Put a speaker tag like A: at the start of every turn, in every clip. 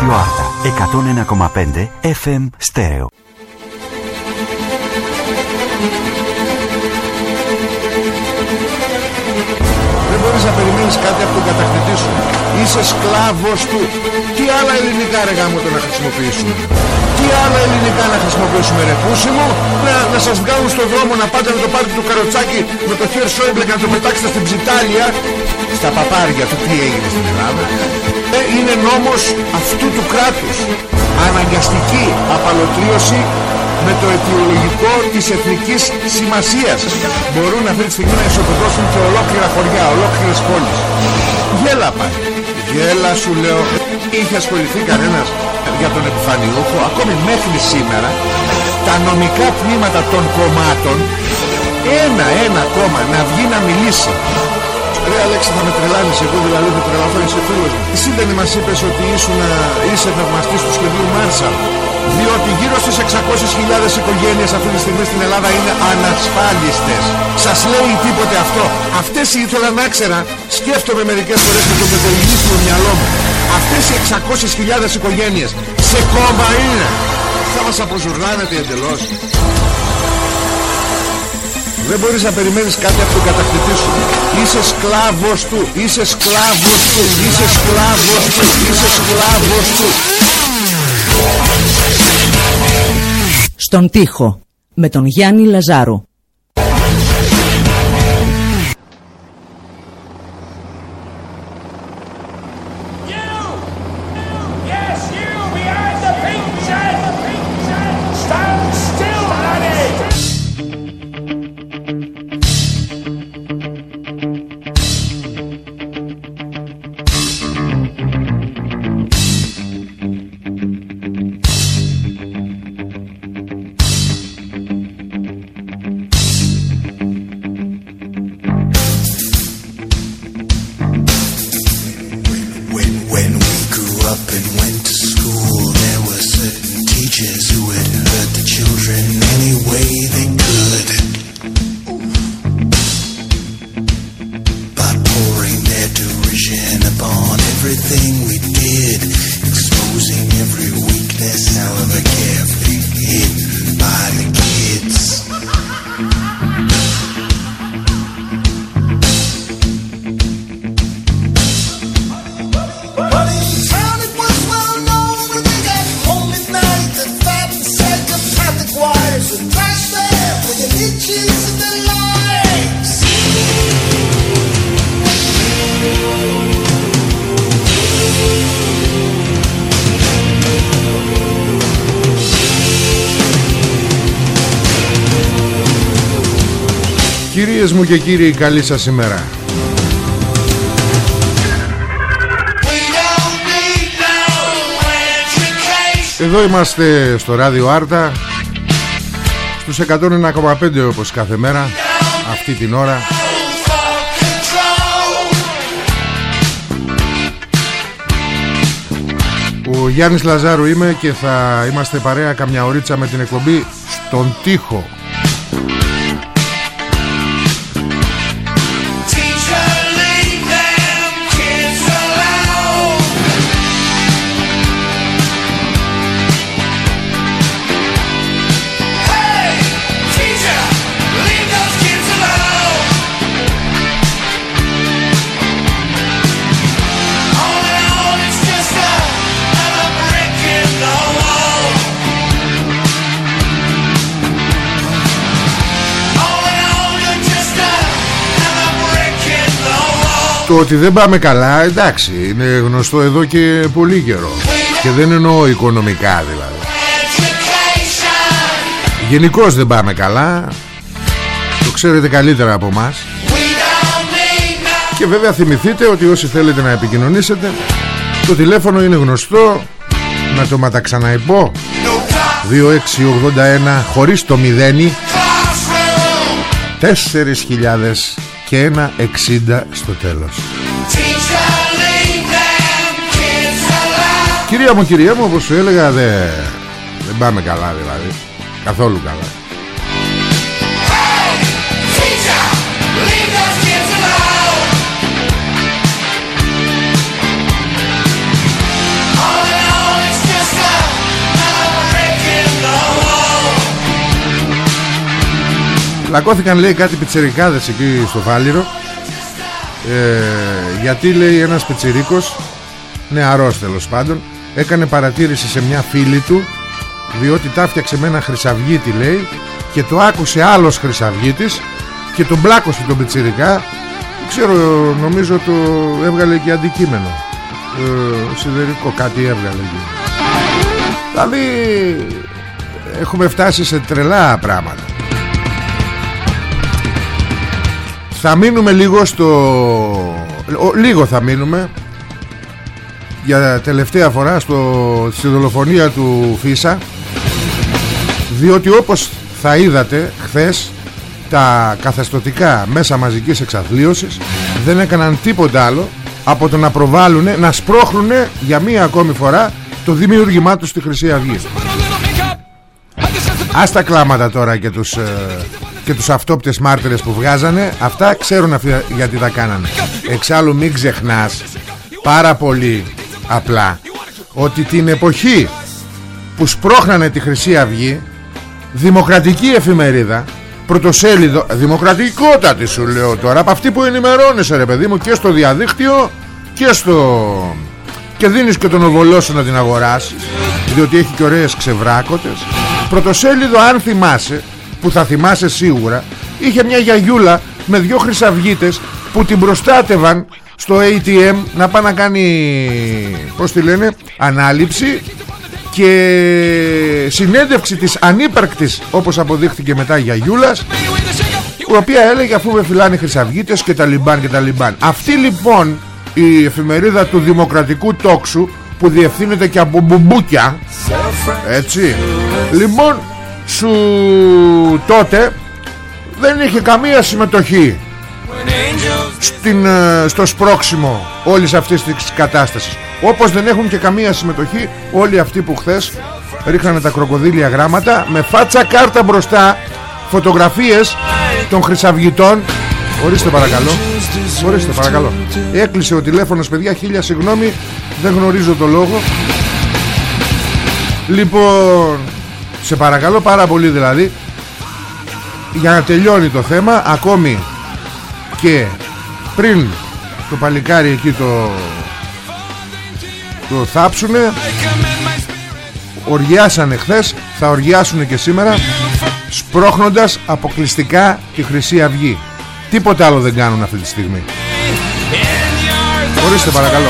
A: Ράδιο Άρτα 101,5 FM Στέρεο.
B: Μπορείς να περιμένεις κάτι από τον κατακτητή σου. Είσαι σκλάβος του. Τι άλλα ελληνικά ρε γάμο το να χρησιμοποιήσουμε; Τι άλλα ελληνικά να χρησιμοποιήσουμε ρε πούσιμο; Να, να σας βγάλουν στον δρόμο να πάτε με το πάρτι του καροτσάκι με το χέρι Σόιμπλε και να το πετάξετε στην ψιτάλια. Στα παπάρια του τι έγινε στην Ελλάδα; Ε, είναι νόμος αυτού του κράτους. Αναγκαστική απαλωτρίωση με το αιτιολογικό της εθνικής σημασίας μπορούν αυτή τη στιγμή να ισοπεδώσουν και ολόκληρα χωριά, ολόκληρες πόλεις. Γέλα πάλι. Γέλα σου λέω. Είχε ασχοληθεί κανένας για τον επιφανιούχο ακόμη μέχρι σήμερα τα νομικά τμήματα των κομμάτων ένα-ένα κόμμα να βγει να μιλήσει Ρε Αλέξη θα με τρελάνεις εγώ δηλαδή θα τρελαθώ είσαι φίλος μου Εσύ δεν μας είπες ότι ήσουν, είσαι θαυμαστής του σχεδίου Μάρσαλ διότι γύρω στις 600.000 οικογένειες αυτή τη στιγμή στην Ελλάδα είναι ανασφάλιστες. Σας λέει τίποτε αυτό. Αυτές ήθελα να ξέρα, σκέφτομαι μερικές φορές με το πετελινίσιο μυαλό μου. Αυτές οι 600.000 οικογένειες σε κόμμα είναι. Θα μας αποζουρνάνετε εντελώς. Δεν μπορείς να περιμένεις κάτι από τον κατακτητή σου. Είσαι σκλάβος του. Είσαι σκλάβος του. Είσαι σκλάβος του. Είσαι σκλάβος του.
C: Στον τοίχο με τον Γιάννη Λαζάρου.
B: Και κύριοι καλή σας ημέρα. Εδώ είμαστε στο ράδιο Άρτα Στους 101,5 όπως κάθε μέρα Αυτή την ώρα. Ο Γιάννης Λαζάρου είμαι και θα είμαστε παρέα καμιά ωρίτσα με την εκπομπή Στον τοίχο Το ότι δεν πάμε καλά εντάξει είναι γνωστό εδώ και πολύ καιρό. Και δεν εννοώ οικονομικά δηλαδή.
D: Education,
B: Γενικώς δεν πάμε καλά. Το ξέρετε καλύτερα από μας
D: we don't need no
B: Και βέβαια θυμηθείτε ότι όσοι θέλετε να επικοινωνήσετε Το τηλέφωνο είναι γνωστό. Να το ματαξαναϊπώ
D: no top
B: 2681 χωρίς το μηδένι
D: classroom.
B: 4.000 και ένα 60 στο τέλος Κυρία μου, κυρία μου, όπως σου έλεγα δεν, δεν πάμε καλά δηλαδή, καθόλου καλά. Λακώθηκαν λέει κάτι πιτσερικάδες εκεί στο Φάληρο ε, Γιατί λέει ένας πιτσιρίκος Νεαρός τέλος πάντων Έκανε παρατήρηση σε μια φίλη του Διότι τα φτιάξε με ένα χρυσαυγίτη λέει Και το άκουσε άλλος χρυσαυγίτης Και τον μπλάκωσε τον πιτσιρικά. Δεν ξέρω νομίζω το έβγαλε και αντικείμενο. Ε, Σιδερικό κάτι έβγαλε εκεί. Δηλαδή έχουμε φτάσει σε τρελά πράγματα Θα μείνουμε λίγο στο... ο- Λίγο θα μείνουμε. Για τελευταία φορά στο... Στη δολοφονία του Φίσα. Διότι όπως θα είδατε χθες Τα καθεστωτικά μέσα μαζικής εξαθλίωσης Δεν έκαναν τίποτα άλλο Από το να προβάλλουν Να σπρώχνουν για μία ακόμη φορά Το δημιούργημά τους στη Χρυσή Αυγή. Ας τα κλάματα τώρα και τους, ε, και τους αυτόπτες μάρτυρες που βγάζανε Αυτά ξέρουν αυτοί γιατί τα κάνανε. Εξάλλου μην ξεχνάς Πάρα πολύ απλά Ότι την εποχή που σπρώχνανε τη Χρυσή Αυγή Δημοκρατική εφημερίδα Πρωτοσέλιδο Δημοκρατικότατη σου λέω τώρα Από αυτή που ενημερώνεσαι ρε παιδί μου Και στο διαδίκτυο Και στο και δίνεις και τον οβολό σου να την αγοράσεις διότι έχει και ωραίες ξεβράκωτες πρωτοσέλιδο αν θυμάσαι που θα θυμάσαι σίγουρα είχε μια γιαγιούλα με δυο χρυσαυγίτες που την προστάτευαν στο ATM να πάει να κάνει πως τη λένε ανάληψη και συνέντευξη της ανύπαρκτης όπως αποδείχθηκε μετά γιαγιούλας η οποία έλεγε αφού με φυλάνε οι χρυσαυγίτες και τα λιμπάν και τα λιμπάν. Αυτή λοιπόν η εφημερίδα του δημοκρατικού τόξου που διευθύνεται και από μπουμπούκια έτσι λοιπόν σου τότε δεν είχε καμία συμμετοχή στην, ε, στο σπρώξιμο όλης αυτής της κατάστασης. Όπως δεν έχουν και καμία συμμετοχή όλοι αυτοί που χθες ρίχνανε τα κροκοδίλια γράμματα με φάτσα κάρτα μπροστά φωτογραφίες των χρυσαυγητών. Ορίστε παρακαλώ. Ορίστε παρακαλώ. Έκλεισε ο τηλέφωνος παιδιά. Χίλια συγγνώμη δεν γνωρίζω το λόγο. Λοιπόν σε παρακαλώ πάρα πολύ δηλαδή για να τελειώνει το θέμα ακόμη και πριν το παλικάρι εκεί το το θάψουνε οργιάσανε χθες θα οργιάσουνε και σήμερα σπρώχνοντας αποκλειστικά τη Χρυσή Αυγή. Τίποτα άλλο δεν κάνουν αυτή τη στιγμή. Ορίστε παρακαλώ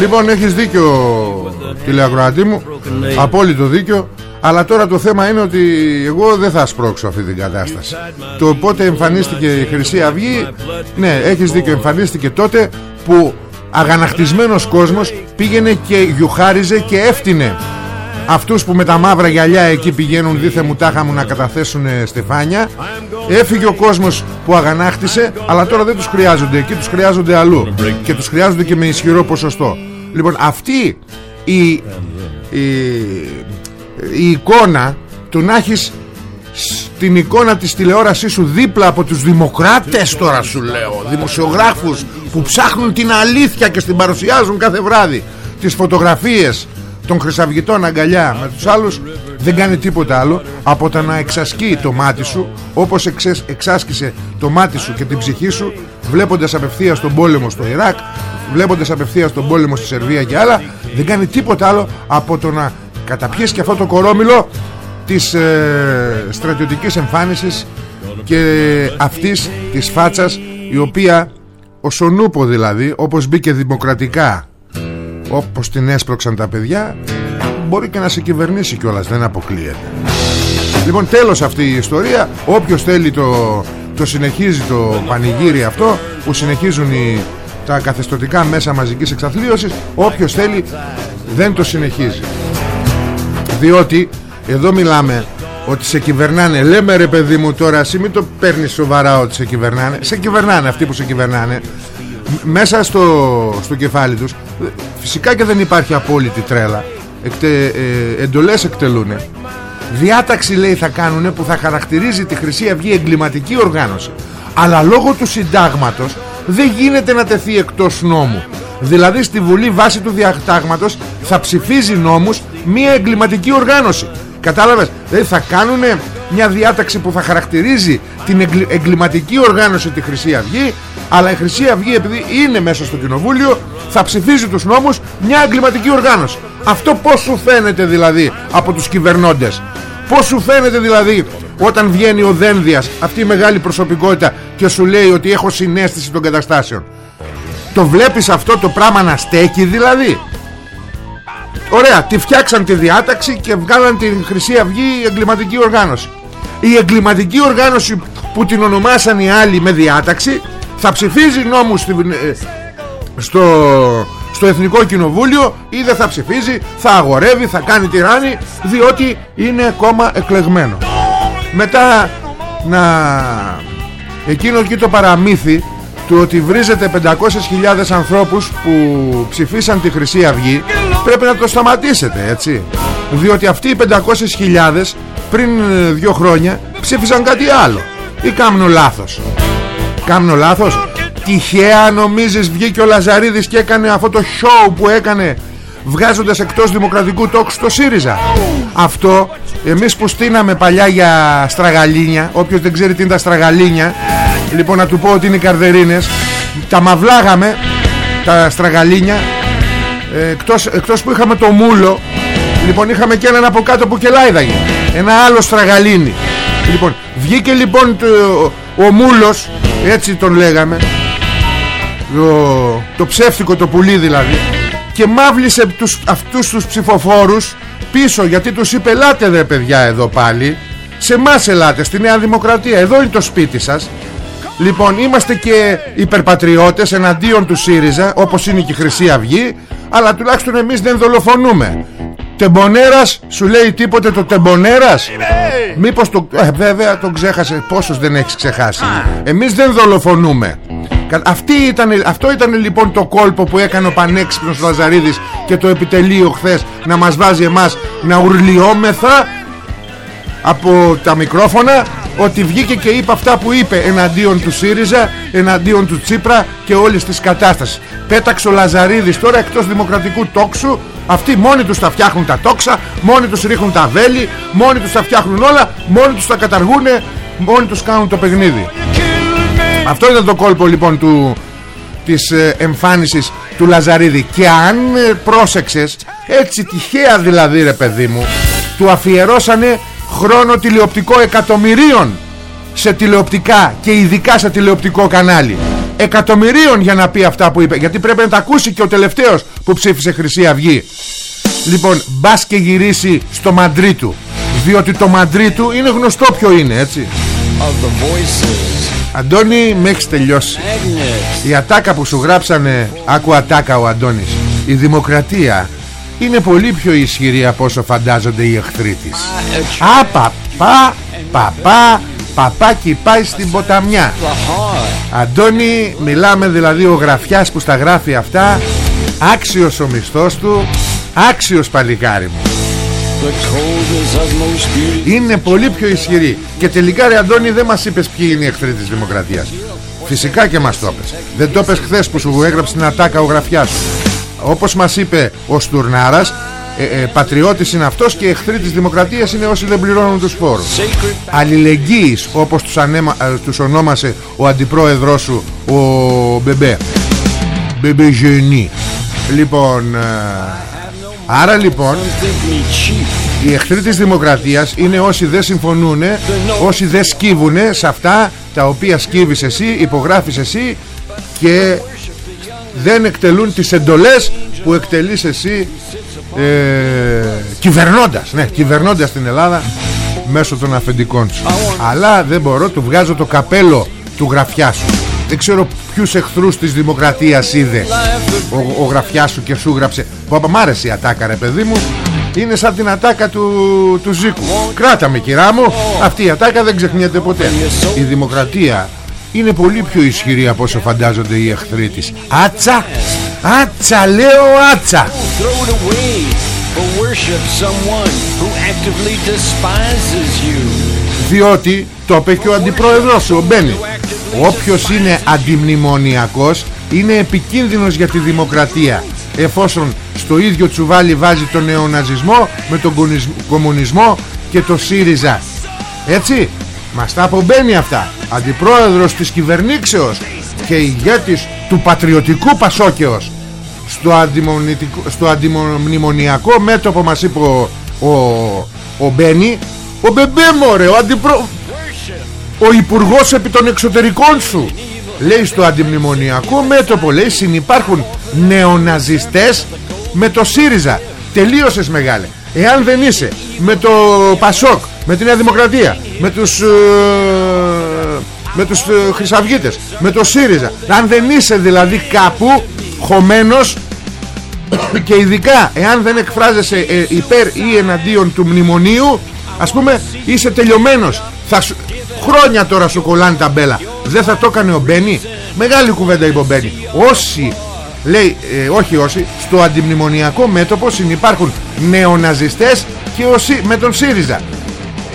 B: Λοιπόν, έχεις δίκιο τηλεακροατή μου. Απόλυτο δίκιο. Αλλά τώρα το θέμα είναι ότι εγώ δεν θα σπρώξω αυτή την κατάσταση. Το πότε εμφανίστηκε η Χρυσή Αυγή Ναι, έχεις δίκιο Εμφανίστηκε τότε που αγανακτισμένος κόσμος πήγαινε και γιουχάριζε και έφτινε Αυτούς που με τα μαύρα γυαλιά εκεί πηγαίνουν δίθε μου τάχα μου να καταθέσουν ε, στεφάνια. Έφυγε ο κόσμος που αγανάκτησε Αλλά τώρα δεν τους χρειάζονται εκεί Τους χρειάζονται αλλού. Και τους χρειάζονται και με ισχυρό ποσοστό Λοιπόν αυτή η, η, η εικόνα Του να έχεις την εικόνα της τηλεόρασής σου δίπλα από τους δημοκράτες τώρα σου λέω Δημοσιογράφους που ψάχνουν την αλήθεια και στην παρουσιάζουν κάθε βράδυ Τις φωτογραφίες των χρυσαυγητών αγκαλιά. Με τους άλλους δεν κάνει τίποτα άλλο από το να εξασκεί το μάτι σου όπως εξες- εξάσκησε το μάτι σου και την ψυχή σου βλέποντας απευθείας τον πόλεμο στο Ιράκ βλέποντας απευθείας τον πόλεμο στη Σερβία και άλλα δεν κάνει τίποτα άλλο από το να καταπιέσει και αυτό το κορόμιλο της ε, στρατιωτικής εμφάνισης και αυτής της φάτσας η οποία ο Σονούπο δηλαδή όπως μπήκε δημοκρατικά όπως την έσπρωξαν τα παιδιά μπορεί και να σε κυβερνήσει κιόλας δεν αποκλείεται. Λοιπόν τέλος αυτή η ιστορία. Όποιος θέλει το, το συνεχίζει το πανηγύρι αυτό που συνεχίζουν οι, τα καθεστωτικά μέσα μαζικής εξαθλίωσης όποιος θέλει δεν το συνεχίζει. Διότι εδώ μιλάμε ότι σε κυβερνάνε. Λέμε ρε παιδί μου τώρα Εσύ μην το παίρνεις σοβαρά ότι σε κυβερνάνε. Σε κυβερνάνε αυτοί που σε κυβερνάνε. Μ- Μέσα στο, στο κεφάλι τους Φυσικά και δεν υπάρχει απόλυτη τρέλα. Εκτε, ε, Εντολές εκτελούν Διάταξη λέει θα κάνουν που θα χαρακτηρίζει τη Χρυσή Αυγή εγκληματική οργάνωση. Αλλά λόγω του συντάγματος δεν γίνεται να τεθεί εκτός νόμου. Δηλαδή στη Βουλή βάση του διατάγματος θα ψηφίζει νόμους μια εγκληματική οργάνωση. Κατάλαβες; Δηλαδή θα κάνουν μια διάταξη που θα χαρακτηρίζει την εγκλη- εγκληματική οργάνωση τη Χρυσή Αυγή αλλά η Χρυσή Αυγή επειδή είναι μέσα στο κοινοβούλιο θα ψηφίζει τους νόμους μια εγκληματική οργάνωση Αυτό πως σου φαίνεται δηλαδή από τους κυβερνώντες; Πώς σου φαίνεται δηλαδή όταν βγαίνει ο Δένδιας αυτή η μεγάλη προσωπικότητα και σου λέει ότι έχω συνέστηση των καταστάσεων; Το βλέπεις αυτό το πράγμα να στέκει δηλαδή; Ωραία, τη φτιάξαν τη διάταξη και βγάλαν την Χρυσή Αυγή εγκληματική οργάνωση. Η εγκληματική οργάνωση που την ονομάσαν οι άλλοι με διάταξη θα ψηφίζει νόμους στην- ε, στο, στο Εθνικό Κοινοβούλιο ή δεν θα ψηφίζει, θα αγορεύει, θα κάνει τυράννη διότι είναι κόμμα εκλεγμένο. Μετά να εκείνο εκεί το παραμύθι του ότι βρίζετε 500.000 ανθρώπους που ψηφίσαν τη Χρυσή Αυγή πρέπει να το σταματήσετε έτσι. Διότι αυτοί οι 500.000 πριν ε, δύο χρόνια ψήφισαν κάτι άλλο. Ή κάμνω λάθος. Κάμνω λάθος; Τυχαία νομίζεις βγήκε ο Λαζαρίδης και έκανε αυτό το show που έκανε Βγάζοντας εκτός δημοκρατικού τόξου στο ΣΥΡΙΖΑ. Αυτό εμείς που στείναμε παλιά για στραγαλίνια Όποιος δεν ξέρει τι είναι τα στραγαλίνια Λοιπόν να του πω ότι είναι οι καρδερίνες Τα μαυλάγαμε Τα στραγαλίνια ε, εκτός, εκτός που είχαμε το μούλο Λοιπόν είχαμε και έναν από κάτω που κελάιδαγε Ένα άλλο στραγαλίνι. Λοιπόν βγήκε λοιπόν το, ο μούλος Έτσι τον λέγαμε το, το ψεύτικο το πουλί δηλαδή. Και μάβλησε τους, αυτούς τους ψηφοφόρους Πίσω γιατί τους είπε Ελάτε δε παιδιά εδώ πάλι. Σε εμάς ελάτε στη Νέα Δημοκρατία. Εδώ είναι το σπίτι σας Λοιπόν είμαστε και υπερπατριώτες εναντίον του ΣΥΡΙΖΑ όπως είναι και η Χρυσή Αυγή αλλά τουλάχιστον εμείς δεν δολοφονούμε. Τεμπονέρας σου λέει τίποτε το τεμπονέρας; Μήπως το... Ε, βέβαια τον ξέχασε. Πόσους δεν έχεις ξεχάσει; Εμείς δεν δολοφονούμε. Κα- Αυτή ήταν, Αυτό ήταν λοιπόν το κόλπο που έκανε ο πανέξυπνος Λαζαρίδης Και το επιτελείο χθες Να μας βάζει εμάς να ουρλιόμεθα από τα μικρόφωνα ότι βγήκε και είπε αυτά που είπε εναντίον του ΣΥΡΙΖΑ, εναντίον του Τσίπρα και όλης της κατάστασης. Πέταξε ο Λαζαρίδης τώρα εκτός δημοκρατικού τόξου, αυτοί μόνοι τους τα φτιάχνουν τα τόξα, μόνοι τους ρίχνουν τα βέλη, μόνοι τους τα φτιάχνουν όλα, μόνοι τους τα καταργούν, μόνοι τους κάνουν το παιχνίδι. Αυτό ήταν το κόλπο λοιπόν του, της ε, εμφάνισης του Λαζαρίδη. Και αν ε, πρόσεξες έτσι τυχαία δηλαδή ρε παιδί μου του αφιερώσανε χρόνο τηλεοπτικό εκατομμυρίων σε τηλεοπτικά και ειδικά σε τηλεοπτικό κανάλι. Εκατομμυρίων για να πει αυτά που είπε γιατί πρέπει να τα ακούσει και ο τελευταίος που ψήφισε Χρυσή Αυγή. Λοιπόν μπας και γυρίσει στο μαντρί του διότι το μαντρί του είναι γνωστό ποιο είναι έτσι Αντώνη με έχεις τελειώσει. Η ατάκα που σου γράψανε Άκου ατάκα ο Αντώνης. Η δημοκρατία είναι πολύ πιο ισχυρή από όσο φαντάζονται οι εχθροί της Α, παπά, παπά, παπάκι πάει στην ποταμιά. Αντώνη, μιλάμε δηλαδή ο γραφιάς που στα γράφει αυτά Άξιος ο μισθός του Άξιος παλικάρι μου είναι πολύ πιο ισχυρή. Και τελικά ρε Αντώνη δεν μας είπες ποιοι είναι οι εχθροί της δημοκρατίας. Φυσικά και μας το είπες. Δεν το είπες χθες που σου έγραψε την ατάκα ο γραφιάς σου. Όπως μας είπε ο Στουρνάρας ε, ε, Πατριώτης είναι αυτός και εχθροί της δημοκρατίας είναι όσοι δεν πληρώνουν τους φόρους. Αλληλεγγύης όπως τους, ανέμα, ε, τους ονόμασε ο αντιπρόεδρός σου Ο Μπεμπέ. Μπεμπέ Γενή Λοιπόν ε, Άρα λοιπόν οι εχθροί της δημοκρατίας είναι όσοι δεν συμφωνούν Όσοι δεν σκύβουν σε αυτά τα οποία σκύβεις εσύ, υπογράφεις εσύ Και δεν εκτελούν τις εντολές που εκτελείς εσύ ε, Κυβερνώντας, ναι, κυβερνώντας την Ελλάδα Μέσω των αφεντικών σου Αλλά δεν μπορώ, του βγάζω το καπέλο του γραφιά σου δεν ξέρω ποιους εχθρούς της δημοκρατίας είδε. Ο, ο γραφιάς σου και σου γράψε. Πάπα μ' άρεσε η ατάκα ρε παιδί μου. Είναι σαν την ατάκα του, του Ζήκου. Κράτα με κυρά μου. Αυτή η ατάκα δεν ξεχνιέται ποτέ. Η δημοκρατία είναι πολύ πιο ισχυρή από όσο φαντάζονται οι εχθροί της. Άτσα! Άτσα λέω άτσα!
E: Throw it away or worship someone who actively despises you.
B: Διότι το είπε και ο αντιπρόεδρος σου ο Μπένι Όποιος είναι αντιμνημονιακός Είναι επικίνδυνος για τη δημοκρατία. Εφόσον στο ίδιο τσουβάλι βάζει τον νεοναζισμό Με τον κονισ- κομμουνισμό και το ΣΥΡΙΖΑ. Έτσι Μας τα απομπαίνει αυτά. Αντιπρόεδρος της κυβερνήξεως Και ηγέτης του πατριωτικού Πασόκεως. Στο, αντιμονητικό- στο αντιμνημονιακό μέτωπο μας είπε ο, ο, ο Μπένι Ο Μπεμπέ μωρέ ο αντιπρό... Ο υπουργός επί των εξωτερικών σου. Λέει στο αντιμνημονιακό μέτωπο Λέει συνυπάρχουν νεοναζιστές Με το ΣΥΡΙΖΑ. Τελείωσες μεγάλε. Εάν δεν είσαι με το ΠΑΣΟΚ Με τη Νέα Δημοκρατία Με τους ε, Με τους ε, Χρυσαυγίτες Με το ΣΥΡΙΖΑ. Αν δεν είσαι δηλαδή κάπου Χωμένος και ειδικά εάν δεν εκφράζεσαι ε, υπέρ ή εναντίον του μνημονίου ας πούμε είσαι τελειωμένος. Θα σου... χρόνια τώρα σου κολλάνε τα μπέλα. Δεν θα το έκανε ο Μπένι. Μεγάλη κουβέντα είπε ο Μπένι. Όσοι λέει ε, όχι όσοι στο αντιμνημονιακό μέτωπο συνυπάρχουν νεοναζιστές και όσοι με τον ΣΥΡΙΖΑ.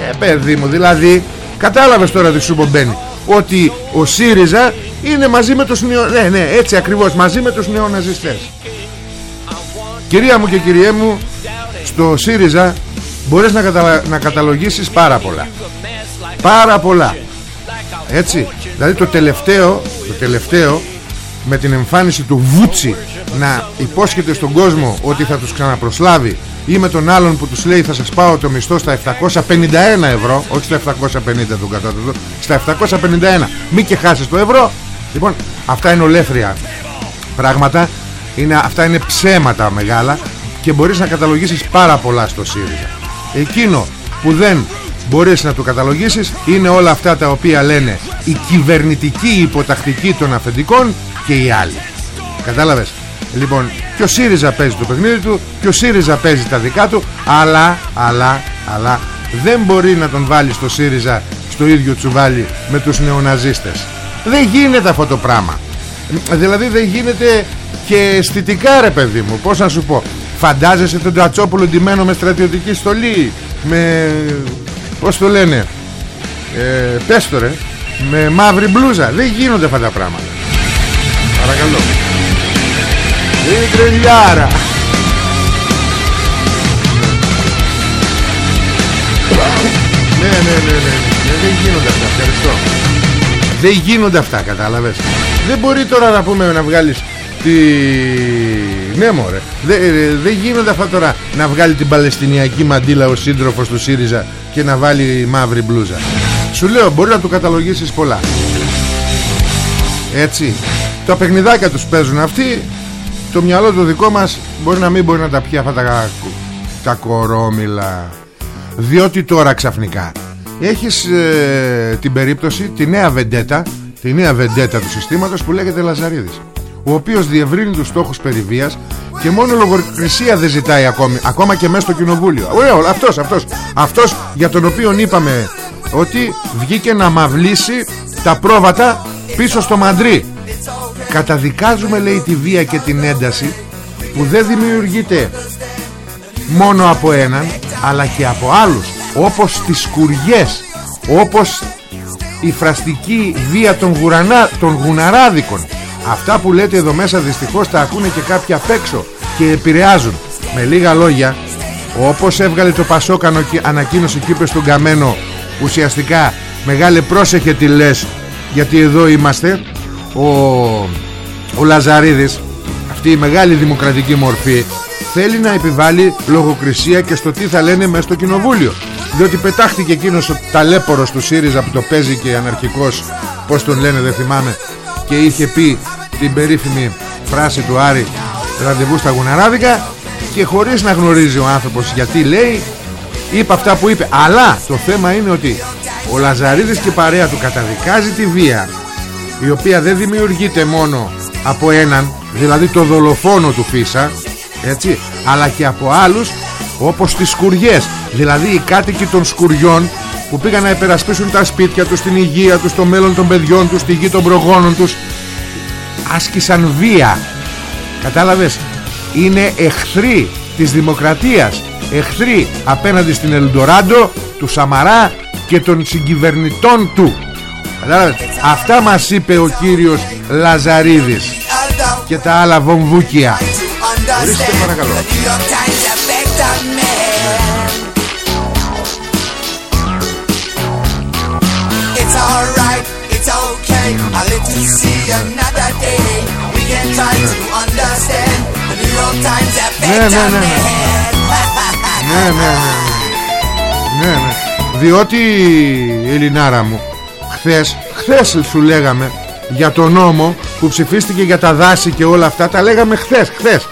B: Ε παιδί μου δηλαδή κατάλαβες τώρα τι σου είπε ο Μπένι. Ότι ο ΣΥΡΙΖΑ είναι μαζί με τους νεο... ναι ναι έτσι ακριβώς μαζί με τους νεοναζιστές. Κυρία μου και κυριέ μου Στο ΣΥΡΙΖΑ Μπορείς να, καταλα... να καταλογίσεις πάρα πολλά Πάρα πολλά. Έτσι Δηλαδή το τελευταίο Το τελευταίο Με την εμφάνιση του Βούτσι Να υπόσχεται στον κόσμο Ότι θα τους ξαναπροσλάβει Ή με τον άλλον που τους λέει θα σας πάω το μισθό Στα 751 ευρώ Όχι στα 750 του κατώτατου Στα 751 Μη και χάσεις το ευρώ. Λοιπόν αυτά είναι ολέθρια πράγματα. Είναι, αυτά είναι ψέματα μεγάλα και μπορείς να καταλογίσεις πάρα πολλά στο ΣΥΡΙΖΑ. Εκείνο που δεν μπορείς να το καταλογίσεις. Είναι όλα αυτά τα οποία λένε η κυβερνητική υποτακτική των αφεντικών και οι άλλοι. Κατάλαβες; Λοιπόν και ο ΣΥΡΙΖΑ παίζει το παιχνίδι του και ο ΣΥΡΙΖΑ παίζει τα δικά του αλλά, αλλά, αλλά δεν μπορεί να τον βάλεις στο ΣΥΡΙΖΑ στο ίδιο τσουβάλι με τους νεοναζίστες. Δεν γίνεται αυτό το πράγμα. Δηλαδή δεν γίνεται και αισθητικά ρε παιδί μου. Πώς να σου πω; Φαντάζεσαι τον Τατσόπουλο ντυμένο με στρατιωτική στολή Με Πώς το λένε; Ε, Πες το ρε. Με μαύρη μπλούζα. Δεν γίνονται αυτά τα πράγματα. Παρακαλώ. Είναι τρελιάρα. Ναι, ναι, ναι, ναι, ναι, δεν γίνονται αυτά, ευχαριστώ. Δεν γίνονται αυτά, κατάλαβες. Δεν μπορεί τώρα να πούμε να βγάλεις τη... Ναι μωρέ, δεν, ε, δεν γίνονται αυτά τώρα να βγάλει την Παλαιστινιακή μαντήλα ο σύντροφος του ΣΥΡΙΖΑ και να βάλει μαύρη μπλούζα. Σου λέω, μπορεί να του καταλογίσεις πολλά. Έτσι. Τα παιχνιδάκια τους παίζουν αυτοί. Το μυαλό το δικό μας μπορεί να μην μπορεί να τα πιει αυτά τα, τα κορόμιλα. Διότι τώρα ξαφνικά έχεις ε, την περίπτωση, τη νέα βεντέτα, τη νέα βεντέτα του συστήματος που λέγεται Λαζαρίδης ο οποίος διευρύνει τους στόχους περιβίας και μόνο λογοκρισία δεν ζητάει ακόμη, ακόμα και μέσα στο κοινοβούλιο. Ωραίο, αυτός, αυτός, αυτός για τον οποίο είπαμε ότι βγήκε να μαυλήσει τα πρόβατα πίσω στο Μαντρί. Καταδικάζουμε λέει τη βία και την ένταση που δεν δημιουργείται μόνο από έναν αλλά και από άλλους όπως τις σκουριές όπως η φραστική βία των, γουρανά, των γουναράδικων αυτά που λέτε εδώ μέσα δυστυχώς τα ακούνε και κάποιοι απ' έξω και επηρεάζουν. Με λίγα λόγια όπως έβγαλε το Πασόκανο και ανακοίνωσε και είπε στον Καμένο ουσιαστικά μεγάλε πρόσεχε τι λες γιατί εδώ είμαστε ο, ο Λαζαρίδης αυτή η μεγάλη δημοκρατική μορφή θέλει να επιβάλλει λογοκρισία και στο τι θα λένε μέσα στο κοινοβούλιο διότι πετάχτηκε εκείνος ο ταλέπορος του ΣΥΡΙΖΑ που το παίζει και αναρχικός πως τον λένε δεν θυμάμαι και είχε πει την περίφημη φράση του Άρη ραντεβού στα Γουναράδικα και χωρίς να γνωρίζει ο άνθρωπος γιατί λέει είπε αυτά που είπε. Αλλά το θέμα είναι ότι ο Λαζαρίδης και η παρέα του καταδικάζει τη βία η οποία δεν δημιουργείται μόνο από έναν δηλαδή το δολοφόνο του Φίσα έτσι αλλά και από άλλους όπως τις σκουριές. Δηλαδή οι κάτοικοι των σκουριών που πήγαν να υπερασπίσουν τα σπίτια τους την υγεία τους, το μέλλον των παιδιών τους τη γη των προγόνων τους άσκησαν βία. Κατάλαβες; Είναι εχθροί της δημοκρατίας. Εχθροί απέναντι στην Ελντοράντο του Σαμαρά και των συγκυβερνητών του. Κατάλαβες; Αυτά μας είπε ο κύριος Λαζαρίδης και τα άλλα βομβούκια. Ορίστε παρακαλώ
D: I'll let you see another day. We can try to understand the New York Times
B: Ναι,
D: effect
B: ναι,
D: on
B: ναι, ναι.
D: man.
B: Ναι, ναι, ναι, ναι. ναι, ναι. Διότι Ελληνάρα μου Χθες, χθες σου λέγαμε Για τον νόμο που ψηφίστηκε για τα δάση και όλα αυτά Τα λέγαμε χθες, χθες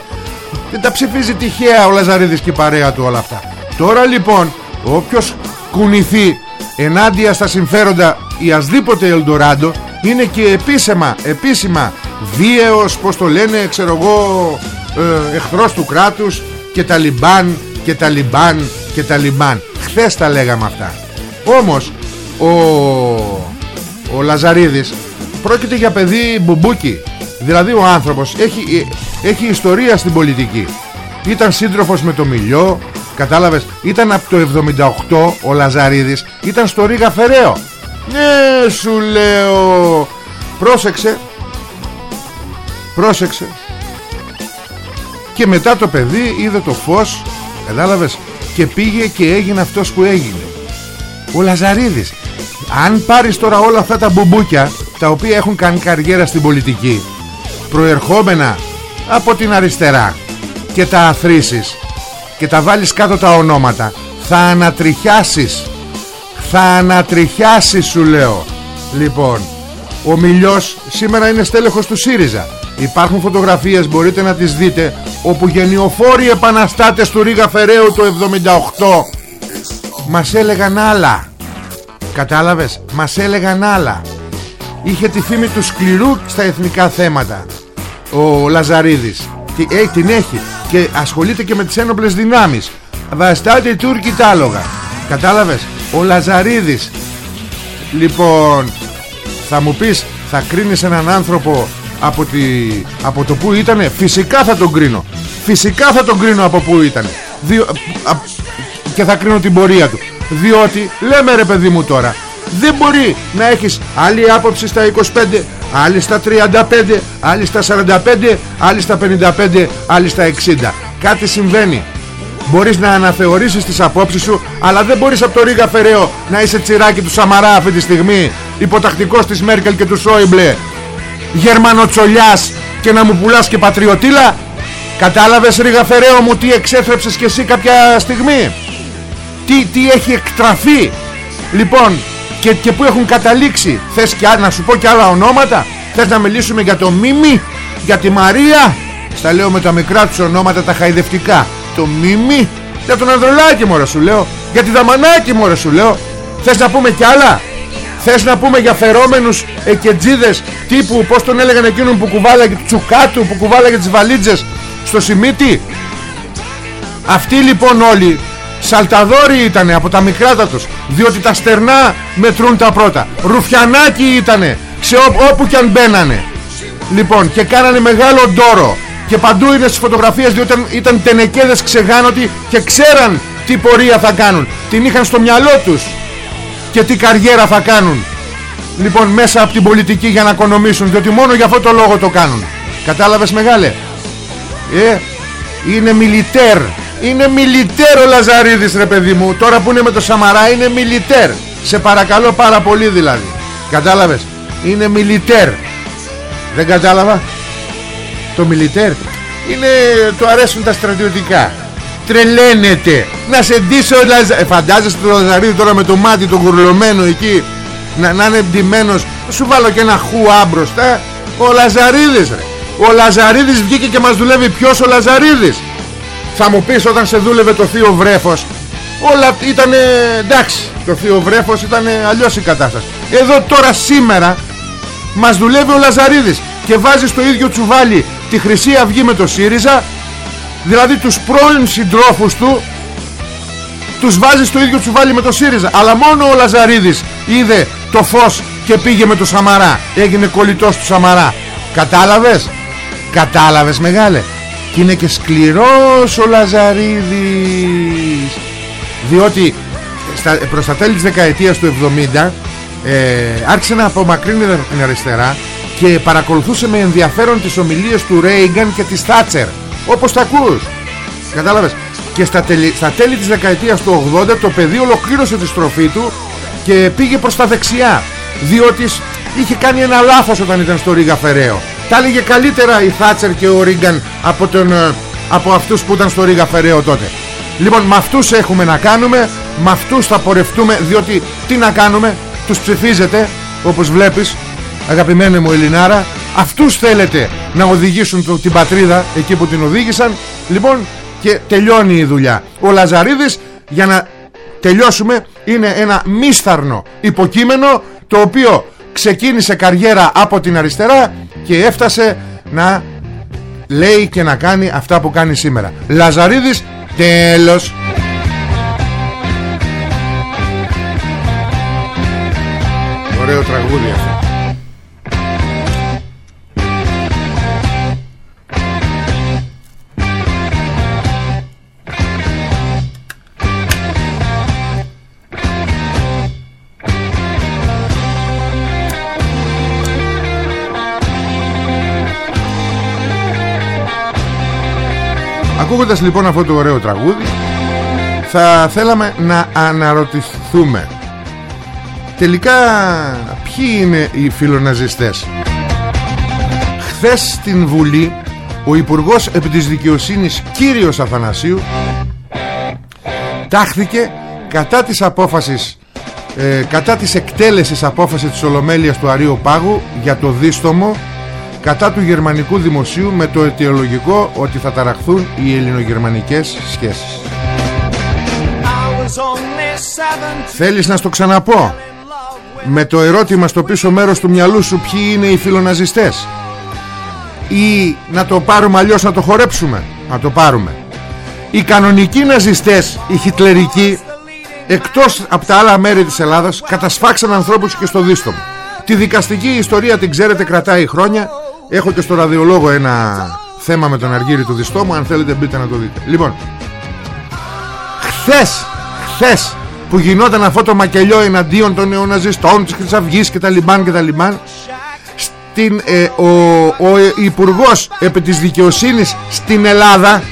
B: Δεν τα ψηφίζει τυχαία ο Λαζαρίδης και η παρέα του όλα αυτά Τώρα λοιπόν Όποιος κουνηθεί Ενάντια στα συμφέροντα Ή ασδήποτε Ελντοράντο Είναι και επίσημα, επίσημα. Βίαιος, πως το λένε, ξέρω εγώ ε, Εχθρός του κράτους Και Ταλιμπάν και Ταλιμπάν και Ταλιμπάν Χθες τα λέγαμε αυτά. Όμως ο, ο Λαζαρίδης Πρόκειται για παιδί μπουμπούκι. Δηλαδή ο άνθρωπος έχει, ε, έχει ιστορία στην πολιτική. Ήταν σύντροφος με το Μηλιό Κατάλαβες. Ήταν από το 78 ο Λαζαρίδης. Ήταν στο Ρίγα Φεραίο Ναι σου λέω. Πρόσεξε. Πρόσεξε. Και μετά το παιδί είδε το φως Κατάλαβες Και πήγε και έγινε αυτός που έγινε. Ο Λαζαρίδης Αν πάρεις τώρα όλα αυτά τα μπουμπούκια Τα οποία έχουν κάνει καριέρα στην πολιτική Προερχόμενα Από την αριστερά Και τα αθροίσεις Και τα βάλεις κάτω τα ονόματα Θα ανατριχιάσεις Θα ανατριχιάσεις σου λέω. Λοιπόν ο Μιλιός σήμερα είναι στέλεχος του ΣΥΡΙΖΑ. Υπάρχουν φωτογραφίες μπορείτε να τις δείτε Όπου γενιοφόροι επαναστάτες του Ρίγα Φεραίου το 78 Μας έλεγαν άλλα. Κατάλαβες; Μας έλεγαν άλλα. Είχε τη φήμη του σκληρού στα εθνικά θέματα Ο Λαζαρίδης. Και, ε, Την έχει Και ασχολείται και με τις ένοπλες δυνάμεις. Βαστάτε οι Τούρκοι τα άλογα. Κατάλαβες; Ο Λαζαρίδης. Λοιπόν θα μου πεις θα κρίνεις έναν άνθρωπο από, τη, από το που ήτανε; Φυσικά θα τον κρίνω. Φυσικά θα τον κρίνω από που ήτανε. Διο, α, Και θα κρίνω την πορεία του. Διότι λέμε ρε παιδί μου τώρα Δεν μπορεί να έχεις άλλη άποψη στα 25 Άλλη στα 35 Άλλη στα 45 Άλλη στα 55 Άλλη στα 60 Κάτι συμβαίνει Μπορείς να αναθεωρήσεις τις απόψεις σου Αλλά δεν μπορείς από το Ρίγα Φεραίο Να είσαι τσιράκι του Σαμαρά αυτή τη στιγμή Υποτακτικός της Μέρκελ και του Σόιμπλε. Γερμανοτσολιάς Και να μου πουλάς και πατριωτήλα. Κατάλαβες Ρίγα Φεραίο μου Τι εξέθρεψες και εσύ κάποια στιγμή; Τι, τι έχει εκτραφεί; Λοιπόν και, και που έχουν καταλήξει; Θες και, α- να σου πω και άλλα ονόματα; Θες να μιλήσουμε για το Μίμη Για τη Μαρία; Στα λέω με τα μικρά τους ονόματα τα χαϊδευτικά Το Μίμη Για τον Ανδρολάκη μωρέ σου λέω. Για τη Δαμανάκη μωρέ σου λέω. Θες να πούμε κι άλλα; Θες να πούμε για φερόμενους εκετζίδες Τύπου πως τον έλεγαν εκείνον που κουβάλαγε Τσουκάτου που κουβάλαγε τις βαλίτζες Στο Σιμίτι; Αυτοί λοιπόν όλοι Σαλταδόροι ήτανε από τα μικρά τους Διότι τα στερνά μετρούν τα πρώτα. Ρουφιανάκι ήτανε Σε ό, όπου κι αν μπαίνανε. Λοιπόν και κάνανε μεγάλο ντόρο Και παντού είναι στις φωτογραφίες Διότι ήταν, ήταν τενεκέδες ξεγάνωτοι Και ξέραν τι πορεία θα κάνουν. Την είχαν στο μυαλό τους Και τι καριέρα θα κάνουν. Λοιπόν μέσα από την πολιτική για να οικονομήσουν Διότι μόνο για αυτό το λόγο το κάνουν. Κατάλαβες μεγάλε; Ε, είναι μιλιτέρ. Είναι μιλιτέρ ο Λαζαρίδης ρε παιδί μου. Τώρα που είναι με το Σαμαρά είναι μιλιτέρ. Σε παρακαλώ πάρα πολύ δηλαδή. Κατάλαβες; Είναι μιλιτέρ. Δεν κατάλαβα; Το μιλιτέρ Είναι το αρέσουν τα στρατιωτικά. Τρελαίνεται. Να σε ντύσω ο Λαζα... ε, Φαντάζεσαι το Λαζαρίδη τώρα με το μάτι το γουρλωμένο εκεί να, να είναι ντυμένος. Σου βάλω και ένα χουά μπροστά Ο Λαζαρίδης ρε. Ο Λαζαρίδης βγήκε και μας δουλεύει. Ποιος ο Λαζαρίδης; Θα μου πεις όταν σε δούλευε το θείο βρέφος. Όλα ήταν εντάξει Το θείο βρέφος ήταν αλλιώς η κατάσταση. Εδώ τώρα σήμερα Μας δουλεύει ο Λαζαρίδης Και βάζει στο ίδιο τσουβάλι Τη Χρυσή Αυγή με το ΣΥΡΙΖΑ Δηλαδή τους πρώην συντρόφους του τους βάζεις στο ίδιο τσουβάλι με το ΣΥΡΙΖΑ. Αλλά μόνο ο Λαζαρίδης είδε το φως και πήγε με το Σαμαρά. Έγινε κολλητός του Σαμαρά. Κατάλαβες; Κατάλαβες μεγάλε; Και είναι και σκληρός ο Λαζαρίδης. Διότι στα, προς τα τέλη της δεκαετίας του 70 ε, άρχισε να απομακρύνει την αριστερά και παρακολουθούσε με ενδιαφέρον τις ομιλίες του Ρέιγκαν και της Θάτσερ όπως τα ακούς. Κατάλαβες; Και στα, τέλη, στα τέλη της δεκαετίας του 80 το παιδί ολοκλήρωσε τη στροφή του και πήγε προς τα δεξιά διότι είχε κάνει ένα λάθος όταν ήταν στο Ρίγα Φεραίο. Τα έλεγε καλύτερα η Θάτσερ και ο Ρίγκαν από, τον, ε, από αυτούς που ήταν στο Ρίγα Φεραίο τότε. Λοιπόν με αυτούς έχουμε να κάνουμε με αυτούς θα πορευτούμε διότι τι να κάνουμε τους ψηφίζετε όπως βλέπεις αγαπημένη μου Ελληνάρα αυτούς θέλετε να οδηγήσουν την πατρίδα εκεί που την οδήγησαν. Λοιπόν και τελειώνει η δουλειά. Ο Λαζαρίδης για να τελειώσουμε είναι ένα μίσθαρνο υποκείμενο το οποίο ξεκίνησε καριέρα από την αριστερά και έφτασε να λέει και να κάνει αυτά που κάνει σήμερα. Λαζαρίδης τέλος. Ωραίο τραγούδι αυτό Ακούγοντας λοιπόν αυτό το ωραίο τραγούδι Θα θέλαμε να αναρωτηθούμε Τελικά ποιοι είναι οι φιλοναζιστές. Χθες στην Βουλή Ο Υπουργός επί της Δικαιοσύνης Κύριος Αθανασίου Τάχθηκε κατά της απόφασης ε, κατά της εκτέλεσης απόφασης της Ολομέλειας του Αρίου Πάγου για το δίστομο κατά του γερμανικού δημοσίου με το αιτιολογικό ότι θα ταραχθούν οι ελληνογερμανικές σχέσεις. Θέλεις να στο ξαναπώ; Με το ερώτημα στο πίσω μέρος του μυαλού σου ποιοι είναι οι φιλοναζιστές; Ή να το πάρουμε αλλιώς να το χορέψουμε; Να το πάρουμε. Οι κανονικοί ναζιστές οι χιτλερικοί εκτός από τα άλλα μέρη της Ελλάδας κατασφάξαν ανθρώπους και στο δίστομο. Τη δικαστική ιστορία την ξέρετε κρατάει χρόνια Έχω και στο ραδιολόγο ένα θέμα με τον Αργύρι του Διστόμου Αν θέλετε μπείτε να το δείτε. Λοιπόν Χθες Χθες που γινόταν αυτό το μακελιό εναντίον των νεοναζιστών της Χρυσαυγής και τα λιμπάν και τα λιμπάν στην, ε, ο, ο Υπουργός επί της Δικαιοσύνης στην Ελλάδα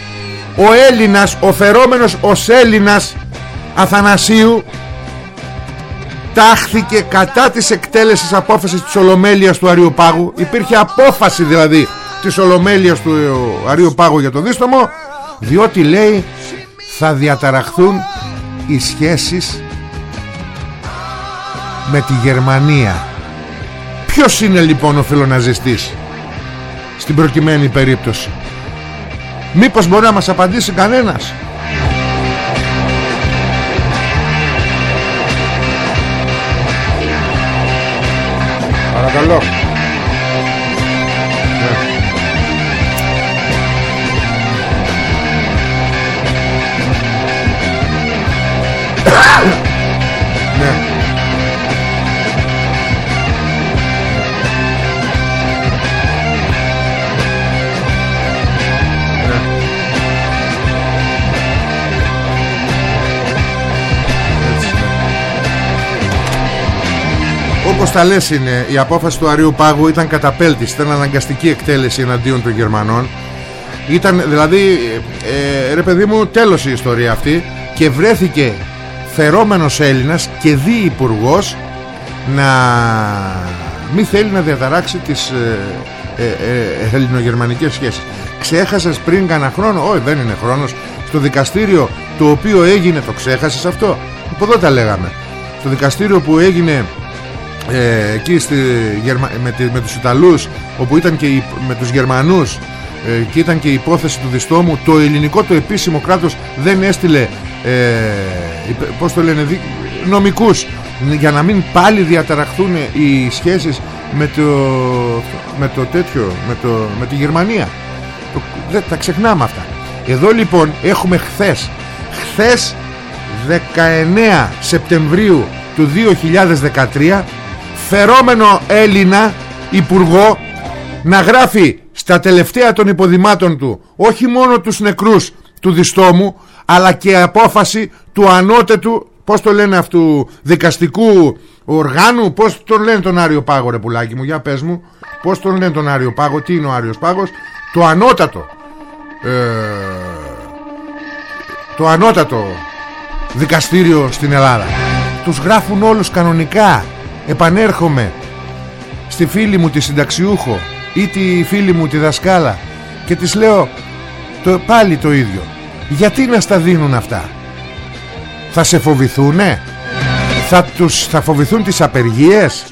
B: ο Έλληνας, ο φερόμενος ως Έλληνας Αθανασίου τάχθηκε κατά της εκτέλεσης απόφασης της Ολομέλειας του Αριοπάγου υπήρχε απόφαση δηλαδή της Ολομέλειας του Αριοπάγου για το δίστομο διότι λέει θα διαταραχθούν οι σχέσεις με τη Γερμανία. Ποιος είναι λοιπόν ο φιλοναζιστής στην προκειμένη περίπτωση; Μήπως μπορεί να μας απαντήσει κανένας; Παρακαλώ. Ναι. όπως τα λες είναι η απόφαση του Αρίου Πάγου ήταν καταπέλτης ήταν αναγκαστική εκτέλεση εναντίον των Γερμανών. Ήταν δηλαδή ε, ρε παιδί μου τέλος η ιστορία αυτή και βρέθηκε φερόμενος Έλληνας και δι υπουργός να μην θέλει να διαταράξει τις ε, ε, ε, ελληνογερμανικές σχέσεις. Ξέχασες πριν κανένα χρόνο; Όχι δεν είναι χρόνος. Στο δικαστήριο το οποίο έγινε το ξέχασες αυτό; Από εδώ τα λέγαμε. Στο δικαστήριο που έγινε ε, εκεί στη, με, τη, με τους Ιταλούς όπου ήταν και η, με τους Γερμανούς ε, και ήταν και η υπόθεση του διστόμου. Το ελληνικό το επίσημο κράτος δεν έστειλε ε, πώς το λένε νομικούς για να μην πάλι διαταραχθούν οι σχέσεις με το, με το τέτοιο με, το, με τη Γερμανία. Δεν τα ξεχνάμε αυτά. Εδώ λοιπόν έχουμε χθες χθες 19 Σεπτεμβρίου του 2013 φερόμενο Έλληνα υπουργό να γράφει στα τελευταία των υποδημάτων του όχι μόνο τους νεκρούς του διστόμου αλλά και απόφαση του ανώτετου πως το λένε αυτού δικαστικού οργάνου πως τον λένε τον Άριο Πάγο ρε πουλάκι μου για πες μου πως τον λένε τον Άριο Πάγο τι είναι ο Άριος Πάγος το ανώτατο ε, το ανώτατο δικαστήριο στην Ελλάδα. Τους γράφουν όλους κανονικά επανέρχομαι. Στη φίλη μου τη συνταξιούχο ή τη φίλη μου τη δασκάλα. Και της λέω το, πάλι το ίδιο. Γιατί να στα δίνουν αυτά; Θα σε φοβηθούνε; Θα, τους, θα φοβηθούν τις απεργίες;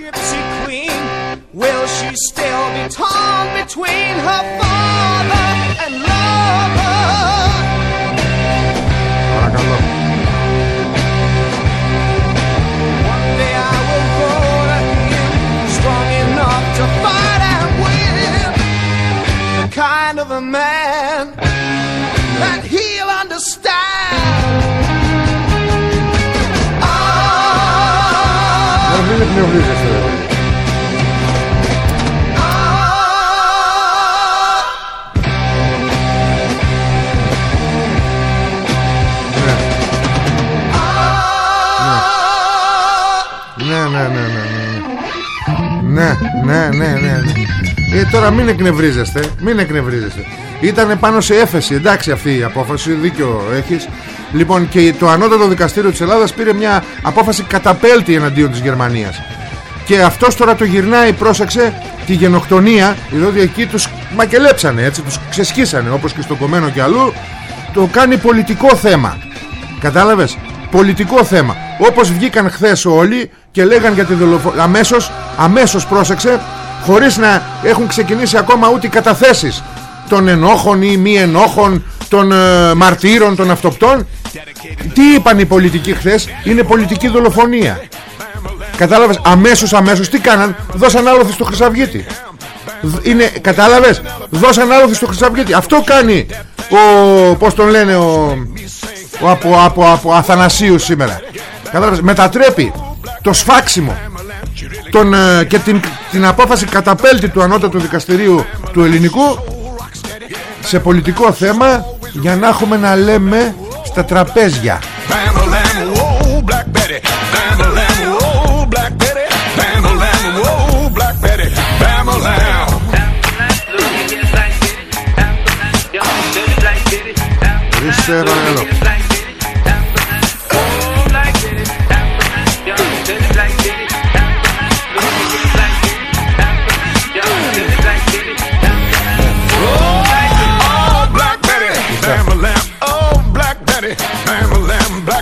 B: Εκνευρίζεσαι ρε. Ναι, ναι, ναι, ναι, ναι. Ναι, ναι, ναι, ναι, ναι. Ε, τώρα μην εκνευρίζεστε, μην εκνευρίζεστε. Ήτανε πάνω σε έφεση, εντάξει αυτή η απόφαση, δίκιο έχεις. Λοιπόν, και το ανώτατο δικαστήριο της Ελλάδας πήρε μια απόφαση καταπέλτη εναντίον της Γερμανίας. Και αυτός τώρα το γυρνάει, πρόσεξε, τη γενοκτονία, διότι εκεί τους μακελέψανε, έτσι, τους ξεσχίσανε, όπως και στο κομμένο και αλλού, το κάνει πολιτικό θέμα. Κατάλαβες; Πολιτικό θέμα. Όπως βγήκαν χθες όλοι Και λέγαν για τη δολοφονία Αμέσως, αμέσως πρόσεξε Χωρίς να έχουν ξεκινήσει ακόμα ούτε οι καταθέσεις Των ενόχων ή μη ενόχων Των ε, μαρτύρων Των αυτοκτών Τι είπαν οι πολιτικοί χθες; Είναι πολιτική δολοφονία Κατάλαβες; Αμέσως αμέσως τι κάναν; Δώσαν άλοθη στο Χρυσαυγίτη είναι, κατάλαβες; Δώσαν άλοθη στο Χρυσαυγίτη Αυτό κάνει ο, Πώς τον λένε ο, ο από, από, από Αθανασίους σήμερα. Κατάλαβες; Μετατρέπει το σφάξιμο τον, ε, και την, την απόφαση καταπέλτη του ανώτατου δικαστηρίου του ελληνικού σε πολιτικό θέμα για να έχουμε να λέμε στα τραπέζια
F: Black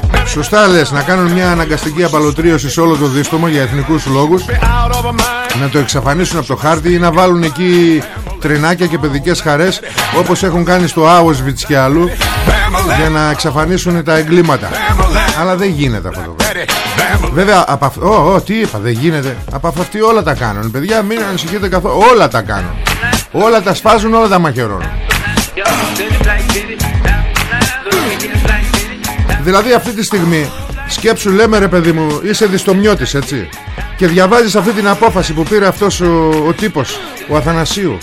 F: Betty.
B: Σωστά λες να κάνουν μια αναγκαστική απαλωτρίωση σε όλο το δίστομο για εθνικούς λόγους
F: Out of a mind.
B: να το εξαφανίσουν από το χάρτη ή να βάλουν εκεί τρενάκια και παιδικές χαρές όπως έχουν κάνει στο Auschwitz και αλλού
F: Bam-a-lam,
B: για να εξαφανίσουν τα εγκλήματα
F: bam-a-lam,
B: αλλά δεν γίνεται αυτό το πράγμα.
F: Betty. Bam-a-lam.
B: Βέβαια, από αυ... Ω, ω, τι είπα, δεν γίνεται. Από αυτοί όλα τα κάνουν. Παιδιά, μην ανησυχείτε καθόλου. Όλα τα κάνουν. Όλα τα σφάζουν, όλα τα μαχαιρώνουν. Δηλαδή αυτή τη στιγμή Σκέψου λέμε ρε παιδί μου Είσαι διστομιώτης έτσι Και διαβάζεις αυτή την απόφαση που πήρε αυτός ο, ο τύπος Ο Αθανασίου.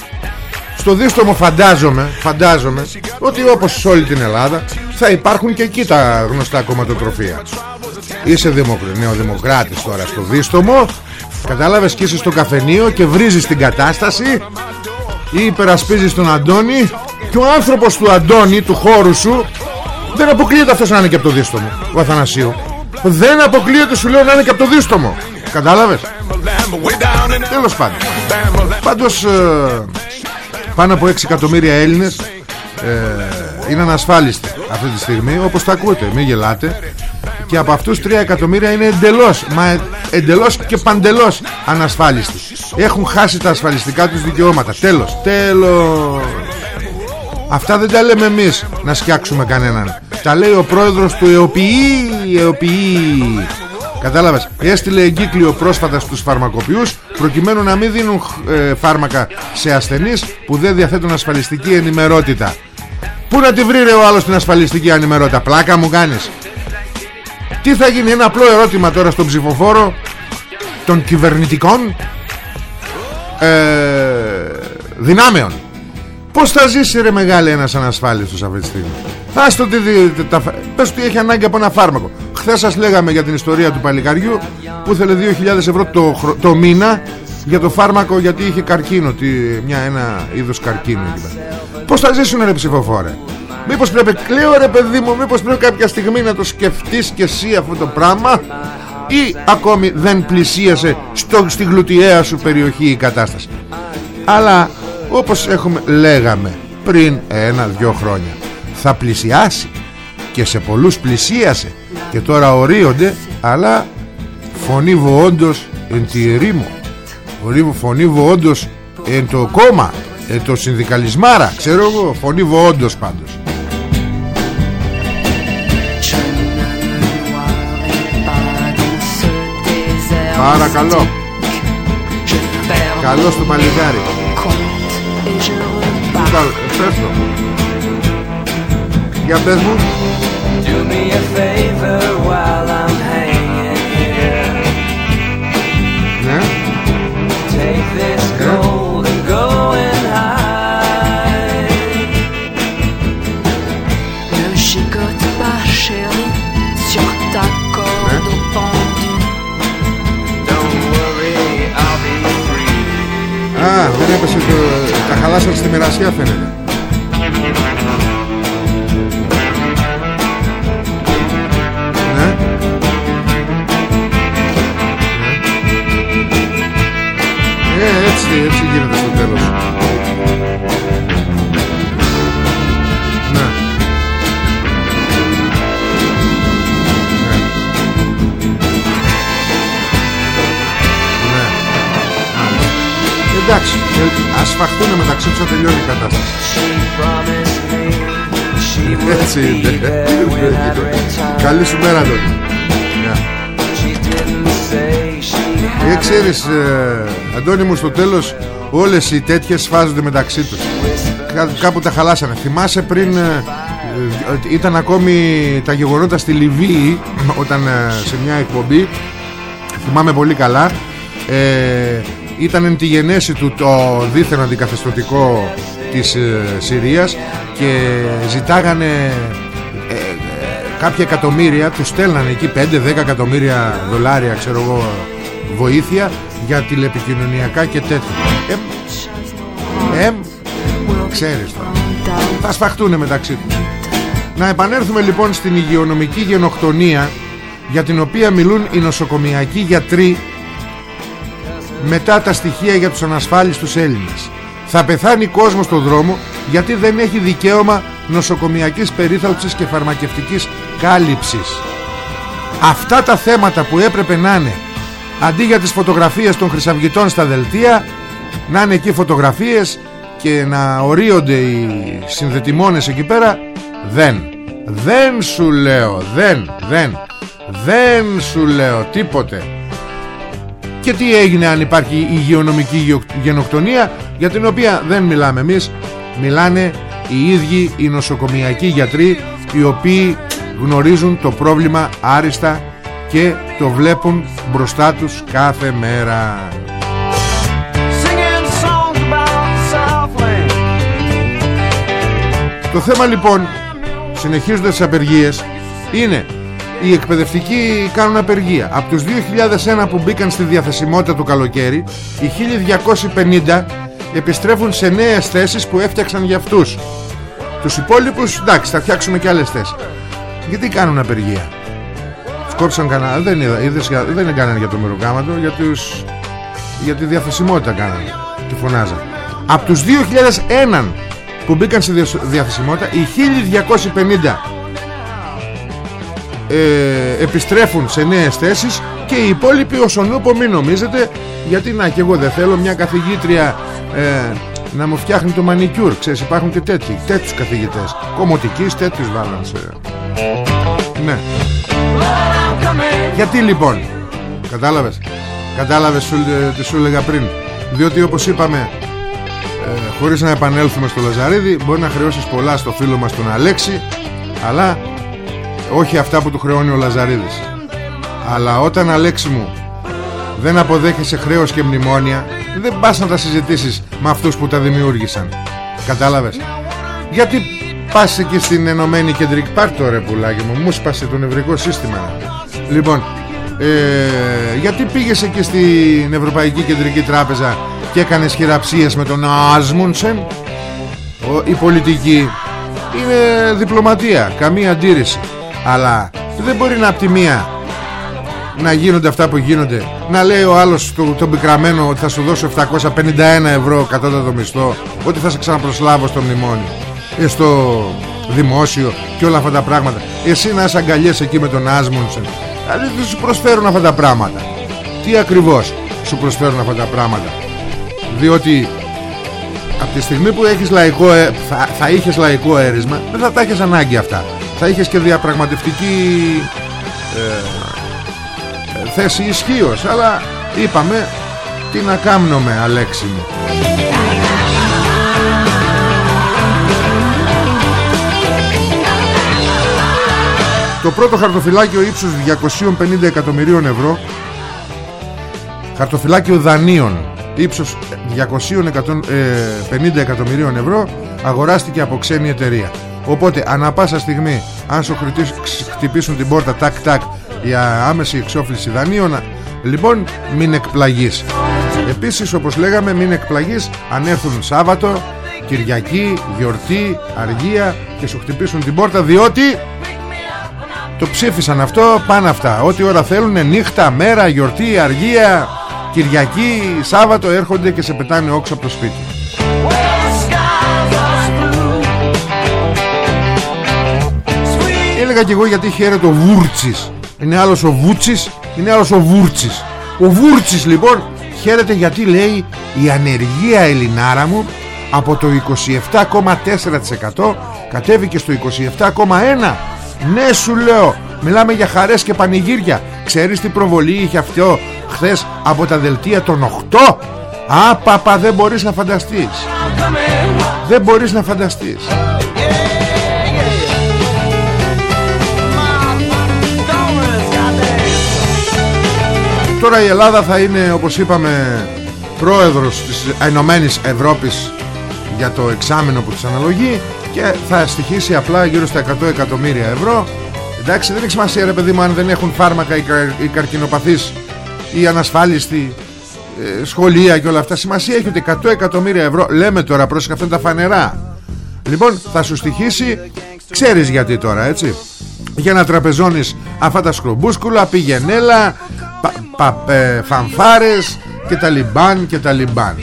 B: Στο δίστομο φαντάζομαι Φαντάζομαι Ότι όπως σε όλη την Ελλάδα Θα υπάρχουν και εκεί τα γνωστά κομματοτροφία. Είσαι δημοκr... νεοδημοκράτης τώρα στο δίστομο Κατάλαβες και είσαι στο καφενείο Και βρίζεις την κατάσταση Ή υπερασπίζεις τον Αντώνη Και ο άνθρωπος του Αντώνη Του χώρου σου δεν αποκλείεται αυτός να είναι και από το δίστομο Ο Αθανασίου. Δεν αποκλείεται σου λέω να είναι και από το δίστομο Κατάλαβες;
F: Bam-a-lam, way down in
B: Τέλος πάντων.
F: Bam-a-lam.
B: Πάντως ε, Πάνω από 6 εκατομμύρια Έλληνες ε, Είναι ανασφάλιστοι Αυτή τη στιγμή όπως τα ακούτε Μην γελάτε. Και από αυτούς 3 εκατομμύρια είναι εντελώς Μα εντελώς και παντελώς ανασφάλιστοι. Έχουν χάσει τα ασφαλιστικά τους δικαιώματα. Τέλος Τέλος. Αυτά δεν τα λέμε εμείς να σκιάξουμε κανέναν. Τα λέει ο πρόεδρος του ΕΟΠΗ ΕΟΠΗ Κατάλαβες. Έστειλε εγκύκλιο πρόσφατα στους φαρμακοποιούς Προκειμένου να μην δίνουν ε, φάρμακα σε ασθενείς Που δεν διαθέτουν ασφαλιστική ενημερότητα. Πού να τη βρει ρε ο άλλος την ασφαλιστική ενημερότητα; Πλάκα μου κάνεις. Τι θα γίνει ένα απλό ερώτημα τώρα στον ψηφοφόρο Των κυβερνητικών ε, Δυνάμεων. Πώς θα ζήσει ρε μεγάλη ένας ανασφάλιστος αυτή τη στιγμή; Ας το τι δι- τα, φα- Πες ότι έχει ανάγκη από ένα φάρμακο Χθες σας λέγαμε για την ιστορία του παλικαριού Που ήθελε 2.000 ευρώ το, χρο- το μήνα Για το φάρμακο γιατί είχε καρκίνο τι, μια, Ένα είδος καρκίνου εκεί πέρα. Πώς θα ζήσουν ρε ψηφοφόρε; Μήπως πρέπει κλαίω ρε παιδί μου Μήπως πρέπει κάποια στιγμή να το σκεφτείς και εσύ αυτό το πράγμα; Ή ακόμη δεν πλησίασε στο, Στη γλουτιαία σου περιοχή η κατάσταση; Αλλά όπως έχουμε λέγαμε πριν ένα-δυο χρόνια θα πλησιάσει και σε πολλούς πλησίασε και τώρα ορίονται αλλά φωνή όντως εν τη ρήμο Φωνή- φωνή όντως εν το κόμμα εν το συνδικαλισμάρα. Ξέρω εγώ φωνή όντως πάντως. Παρακαλώ. Καλό στο μαλλιγάρι Καλ- Πες το. Για πες μου.
D: Do me a favor
B: Α, δεν έπεσε το... Τα χαλάσατε στη μοιρασιά φαίνεται. Ναι. Ναι. Ε, έτσι, έτσι γίνεται στο τέλος Εντάξει, ε, ας φαχτούν μεταξύ τους να τελειώνει η κατάσταση.
D: She promised me she would
B: Έτσι
D: be
B: είναι.
D: there when I'd return.
B: Καλή σου μέρα τότε. Γεια.
D: She didn't say she
B: Ε,
D: had
B: ξέρεις, ε, Αντώνη μου, στο τέλος όλες οι τέτοιες σφάζονται μεταξύ τους. Κά- Κάπου τα χαλάσανε. Θυμάσαι πριν... ε, ε, ήταν ακόμη τα γεγονότα στη Λιβύη όταν ε, σε μια εκπομπή θυμάμαι πολύ καλά ε, ήταν εν τη γενέση του το δίθεν αντικαθεστωτικό της ε, Συρίας και ζητάγανε ε, ε, κάποια εκατομμύρια τους στέλνανε εκεί 5-10 εκατομμύρια δολάρια ξέρω εγώ βοήθεια για τηλεπικοινωνιακά και τέτοια. Ε, ε, ξέρεις τώρα. Θα σφαχτούν μεταξύ τους. Να επανέλθουμε λοιπόν στην υγειονομική γενοκτονία για την οποία μιλούν οι νοσοκομιακοί γιατροί μετά τα στοιχεία για τους ανασφάλιστους Έλληνες. Θα πεθάνει κόσμος στον δρόμο γιατί δεν έχει δικαίωμα νοσοκομιακής περίθαλψης και φαρμακευτικής κάλυψης. Αυτά τα θέματα που έπρεπε να είναι αντί για τις φωτογραφίες των χρυσαυγητών στα δελτία να είναι εκεί φωτογραφίες και να ορίονται οι συνδετημόνες εκεί πέρα δεν δεν σου λέω δεν δεν δεν σου λέω τίποτε και τι έγινε αν υπάρχει υγειονομική γεω- γενοκτονία για την οποία δεν μιλάμε εμείς μιλάνε οι ίδιοι οι νοσοκομιακοί γιατροί οι οποίοι γνωρίζουν το πρόβλημα άριστα και το βλέπουν μπροστά τους κάθε μέρα
D: Singing songs about Southland.
B: Το θέμα λοιπόν συνεχίζοντας τις απεργίες είναι οι εκπαιδευτικοί κάνουν απεργία. Από τους 2001 που μπήκαν στη διαθεσιμότητα του καλοκαίρι οι 1250 επιστρέφουν σε νέες θέσεις που έφτιαξαν για αυτούς. Τους υπόλοιπους εντάξει θα φτιάξουμε και άλλες θέσεις. Γιατί κάνουν απεργία; Σκόψαν κανένα δεν, είδα, είδες, για- δεν έκαναν για το μεροκάματο για, τους, για τη διαθεσιμότητα κάνανε. Τη φωνάζαν από τους 2001 που μπήκαν στη δια- διαθεσιμότητα οι 1250 ε, επιστρέφουν σε νέες θέσεις και οι υπόλοιποι όσον ούπο μην νομίζετε γιατί να και εγώ δεν θέλω μια καθηγήτρια ε, να μου φτιάχνει το μανικιούρ. Ξέρεις υπάρχουν και τέτοιοι τέτοιους καθηγητές. Κομμωτικής τέτοιους βάλαν σε... ναι. Γιατί λοιπόν κατάλαβες κατάλαβες σου, ε, τι σου έλεγα πριν. Διότι όπως είπαμε ε, χωρίς να επανέλθουμε στο Λαζαρίδη μπορεί να χρεώσεις πολλά στο φίλο μας τον Αλέξη αλλά όχι αυτά που του χρεώνει ο Λαζαρίδης. Αλλά όταν Αλέξη μου δεν αποδέχεσαι χρέος και μνημόνια δεν πας να τα συζητήσεις με αυτούς που τα δημιούργησαν. Κατάλαβες; Γιατί πας εκεί στην Ενωμένη Κεντρική πάρ' το ρε πουλάκι μου μου σπάσε το νευρικό σύστημα. Λοιπόν ε, γιατί πήγες εκεί στην Ευρωπαϊκή Κεντρική Τράπεζα και έκανες χειραψίες με τον Άσμουνσεν; Η πολιτική είναι διπλωματία καμία αντίρρηση αλλά δεν μπορεί να απ' τη μία να γίνονται αυτά που γίνονται. Να λέει ο άλλος το, τον πικραμένο ότι θα σου δώσω 751 ευρώ κατώτατο μισθό ότι θα σε ξαναπροσλάβω στο μνημόνιο ε, στο δημόσιο και όλα αυτά τα πράγματα. Εσύ να είσαι αγκαλιές εκεί με τον Άσμονσεν δηλαδή δεν σου προσφέρουν αυτά τα πράγματα. Τι ακριβώς σου προσφέρουν αυτά τα πράγματα; Διότι από τη στιγμή που έχεις λαϊκό, ε, θα, θα είχες λαϊκό έρισμα δεν θα τα έχεις ανάγκη αυτά θα είχες και διαπραγματευτική ε, θέση ισχύως. αλλά είπαμε τι να κάνουμε Αλέξη μου Το πρώτο χαρτοφυλάκιο ύψους 250 εκατομμυρίων ευρώ Χαρτοφυλάκιο δανείων ύψος 250 εκατομμυρίων ευρώ αγοράστηκε από ξένη εταιρεία Οπότε ανα πάσα στιγμή αν σου χτυπήσουν την πόρτα τάκ τάκ για άμεση εξόφληση δανείων λοιπόν μην εκπλαγείς. Επίσης όπως λέγαμε μην εκπλαγείς αν έρθουν Σάββατο Κυριακή, γιορτή, αργία και σου χτυπήσουν την πόρτα διότι το ψήφισαν αυτό πάνε αυτά. Ό,τι ώρα θέλουν νύχτα, μέρα, γιορτή, αργία Κυριακή, Σάββατο έρχονται και σε πετάνε όξω από το σπίτι Έλεγα και εγώ γιατί χαίρεται ο Βούρτσης. Είναι άλλος ο Βούτσης είναι άλλος ο Βούρτσης. Ο Βούρτσης λοιπόν χαίρεται γιατί λέει η ανεργία Ελληνάρα μου από το 27,4% κατέβηκε στο 27,1% ναι σου λέω μιλάμε για χαρές και πανηγύρια. Ξέρεις τι προβολή είχε αυτό χθες από τα δελτία των 8 Α, παπα, δεν μπορείς να φανταστείς. Δεν μπορείς να φανταστείς Τώρα η Ελλάδα θα είναι όπως είπαμε πρόεδρος της Ενωμένης Ευρώπης για το εξάμεινο που της αναλογεί και θα στοιχήσει απλά γύρω στα 100 εκατομμύρια ευρώ. Εντάξει δεν έχει σημασία ρε παιδί μου αν δεν έχουν φάρμακα οι, κα, οι καρκινοπαθείς ή ανασφάλιστοι ε, σχολεία και όλα αυτά. Σημασία έχει ότι 100 εκατομμύρια ευρώ λέμε τώρα πρόσεχα αυτά είναι τα φανερά. Λοιπόν θα σου στοιχήσει ξέρεις γιατί τώρα έτσι. Για να τραπεζώνεις αυτά τα σκρομπούσκουλα πηγενέλα πα, πα, ε, φανφάρες και τα λιμπάν και τα λιμπάν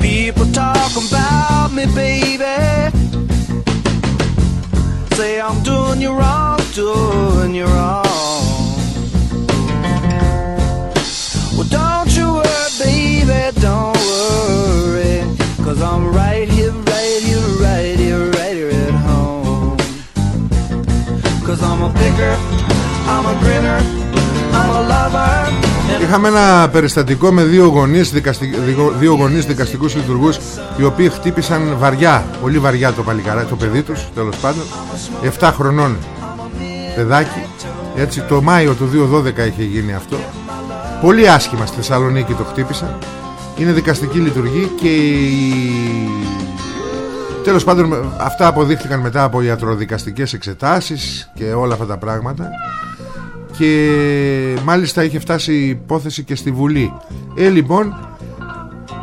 D: People talk about me, baby. Say I'm doing you wrong, doing you wrong. Well, don't you worry, baby, don't worry. Cause I'm right
B: Είχαμε ένα περιστατικό με δύο γονείς, δικαστι... δύο γονείς δικαστικούς λειτουργούς οι οποίοι χτύπησαν βαριά, πολύ βαριά το παλικαρά, το παιδί τους τέλος πάντων. 7 χρονών παιδάκι. Έτσι το Μάιο του 2012 είχε γίνει αυτό. Πολύ άσχημα στη Θεσσαλονίκη το χτύπησαν. Είναι δικαστική λειτουργή και η... τέλος πάντων αυτά αποδείχθηκαν μετά από ιατροδικαστικές εξετάσεις και όλα αυτά τα πράγματα και μάλιστα είχε φτάσει η υπόθεση και στη Βουλή. Ε λοιπόν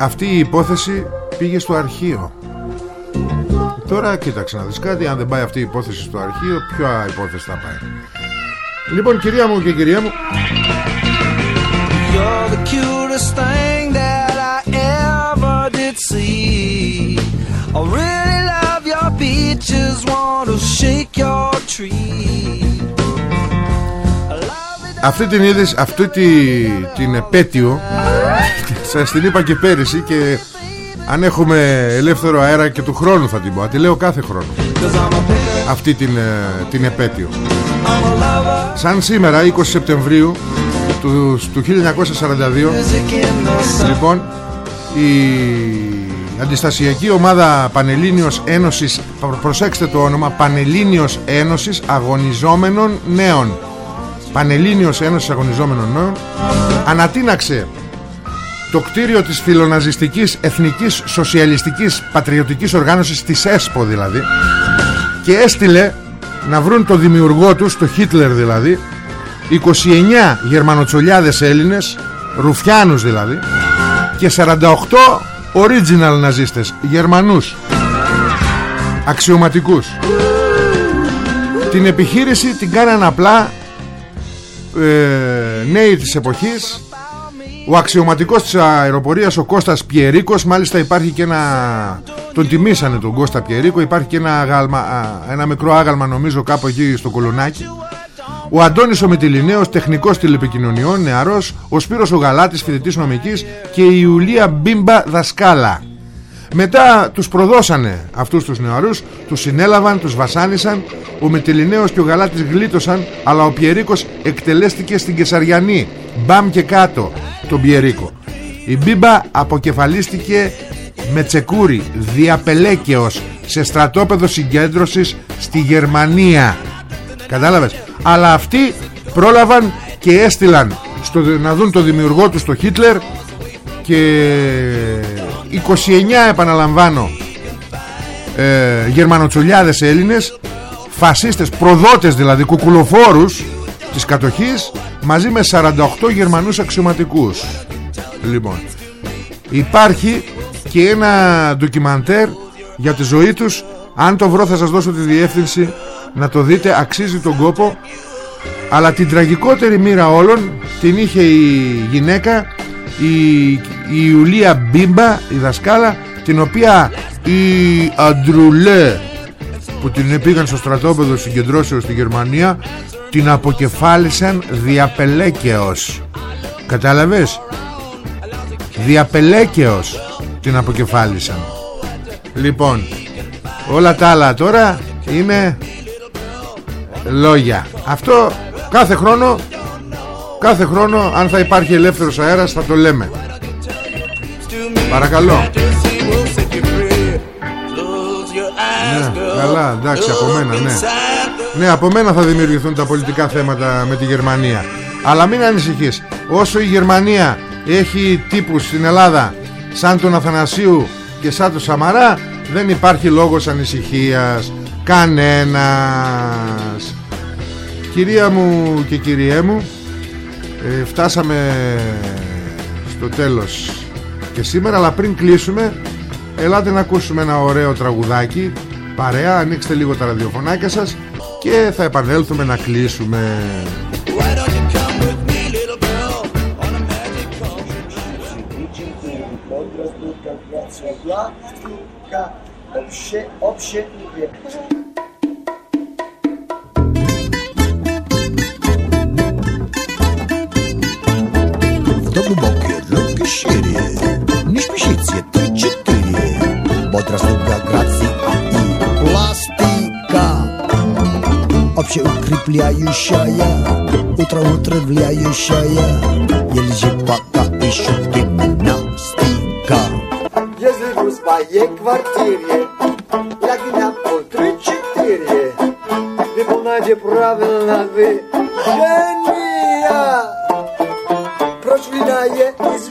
B: αυτή η υπόθεση πήγε στο αρχείο. Τώρα κοίταξε να δεις κάτι. Αν δεν πάει αυτή η υπόθεση στο αρχείο ποια υπόθεση θα πάει. Λοιπόν κυρία μου και κυρία μου.
D: You're the cutest thing that I ever did see. I really love your beaches, want to shake your tree.
B: Αυτή την είδες αυτή τη, την επέτειο σας την είπα και πέρυσι και αν έχουμε ελεύθερο αέρα και του χρόνου θα την πω. Τη λέω κάθε χρόνο. Αυτή την, ε, την επέτειο. Σαν σήμερα 20 Σεπτεμβρίου του, του 1942 λοιπόν η Αντιστασιακή ομάδα Πανελλήνιος Ένωσης προ- Προσέξτε το όνομα Πανελλήνιος Ένωσης Αγωνιζόμενων Νέων Πανελλήνιος Ένωσης Αγωνιζόμενων Νέων Ανατείναξε το κτίριο της φιλοναζιστικής Εθνικής Σοσιαλιστικής Πατριωτικής Οργάνωσης της ΕΣΠΟ δηλαδή και έστειλε να βρουν το δημιουργό τους, το Χίτλερ δηλαδή 29 γερμανοτσολιάδες Έλληνες Ρουφιάνους δηλαδή και 48 original ναζίστες Γερμανούς αξιωματικούς. Την επιχείρηση την κάνανε απλά ε, νέοι της εποχής. Ο αξιωματικός της αεροπορίας ο Κώστας Πιερίκος. Μάλιστα υπάρχει και ένα τον τιμήσανε τον Κώστα Πιερίκο. Υπάρχει και ένα, αγάλμα, α, ένα μικρό άγαλμα νομίζω κάπου εκεί στο κολονάκι. Ο Αντώνης ο Μητυλινέος τεχνικός τηλεπικοινωνιών νεαρός. Ο Σπύρος ο Γαλάτης φοιτητής νομικής. Και η Ιουλία Μπίμπα δασκάλα μετά τους προδώσανε αυτούς τους νεαρούς Τους συνέλαβαν, τους βασάνισαν. Ο Μετελινέος και ο Γαλάτης γλίτωσαν Αλλά ο Πιερίκος εκτελέστηκε στην Κεσαριανή. Μπαμ και κάτω Τον Πιερίκο. Η Μπίμπα αποκεφαλίστηκε με τσεκούρι Διαπελέκαιος Σε στρατόπεδο συγκέντρωσης Στη Γερμανία. Κατάλαβες; Αλλά αυτοί πρόλαβαν και έστειλαν στο, να δουν το δημιουργό τους στο Χίτλερ και 29 επαναλαμβάνω. Ε, γερμανοτσολιάδες Έλληνες φασίστες, προδότες δηλαδή κουκουλοφόρους της κατοχής μαζί με 48 γερμανούς αξιωματικούς. Λοιπόν υπάρχει και ένα ντοκιμαντέρ για τη ζωή τους. Αν το βρω θα σας δώσω τη διεύθυνση να το δείτε. Αξίζει τον κόπο. Αλλά την τραγικότερη μοίρα όλων την είχε η γυναίκα η, η Ιουλία Μπίμπα η δασκάλα την οποία η Αντρουλέ που την πήγαν στο στρατόπεδο συγκεντρώσεως στη Γερμανία την αποκεφάλισαν διαπελέκαιος κατάλαβες; Διαπελέκαιος την αποκεφάλισαν. Λοιπόν όλα τα άλλα τώρα είναι λόγια. Αυτό κάθε χρόνο κάθε χρόνο αν θα υπάρχει ελεύθερος αέρας θα το λέμε παρακαλώ ναι, καλά, εντάξει, από μένα, ναι. Ναι, από μένα θα δημιουργηθούν τα πολιτικά θέματα με τη Γερμανία. Αλλά μην ανησυχείς. Όσο η Γερμανία έχει τύπους στην Ελλάδα σαν τον Αθανασίου και σαν τον Σαμαρά, δεν υπάρχει λόγος ανησυχίας. Κανένας. Κυρία μου και κυριέ μου, ε, φτάσαμε στο τέλος και σήμερα, αλλά πριν κλείσουμε, ελάτε να ακούσουμε ένα ωραίο τραγουδάκι παρέα, ανοίξτε λίγο τα ραδιοφωνάκια σας και θα επανέλθουμε να κλείσουμε.
G: В шире Не спешите, три-четыре Бодро слуга грации а и пластика Общеукрепляющая Утро утравляющая. Ельзи пока еще гимнастика.
D: Живу в своей квартире. Я гнапу три-четыре
G: Вы помните правильно вы Женя Прочь виная из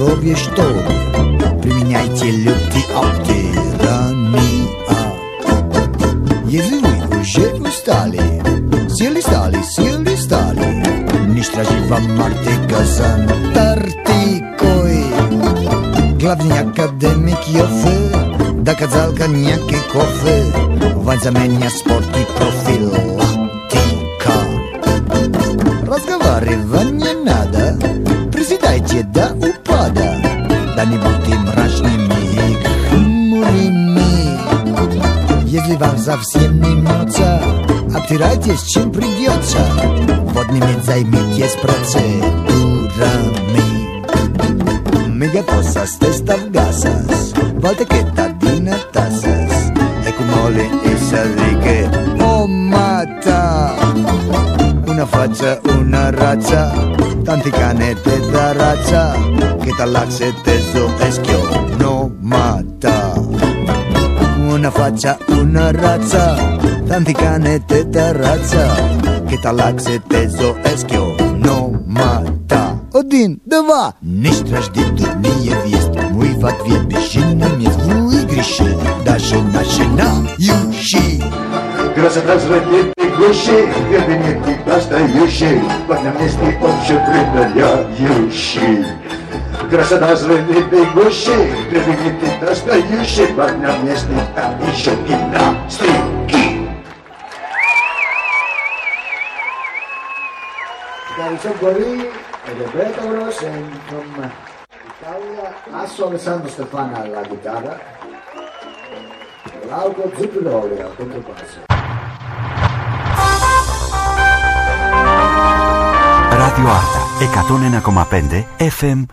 G: здоровье что Применяйте лютый обтирания Если вы уже устали Сели стали, сели стали. Не стражи вам Арктика с Антарктикой Главный академик Йофе Доказал коньяк и кофе. Вань за меня спорт и профилактика совсем не мнется Обтирайтесь, чем придется Водными займитесь процедурами Megafossas, testaf gasas Volte che tardine tassas E cumole e sadriche Oh mata Una faccia, una razza Tanti canete da razza Che t'allacce teso eschio No mata una faccia, una razza, tanti cane te terrazza, che talaxe teso eschio, номата. Один, два. не рождение не вест. Мы в ответ бежим на мест в игрище. Даже наши нающие.
H: Красота взрывает и гуще, беды нет не достающий, по месте нести общепритворяющий. Красота разбитой гуще, кабинетки достающий, Под на месте, а еще и на стрелки.
G: Ευχαριστώ πολύ. Ελευρέταυρος from Italia. Asso Alessandro Stefana alla chitarra. Glauco Zuppidoli al controbasso.
A: Radio Arta 101,5 FM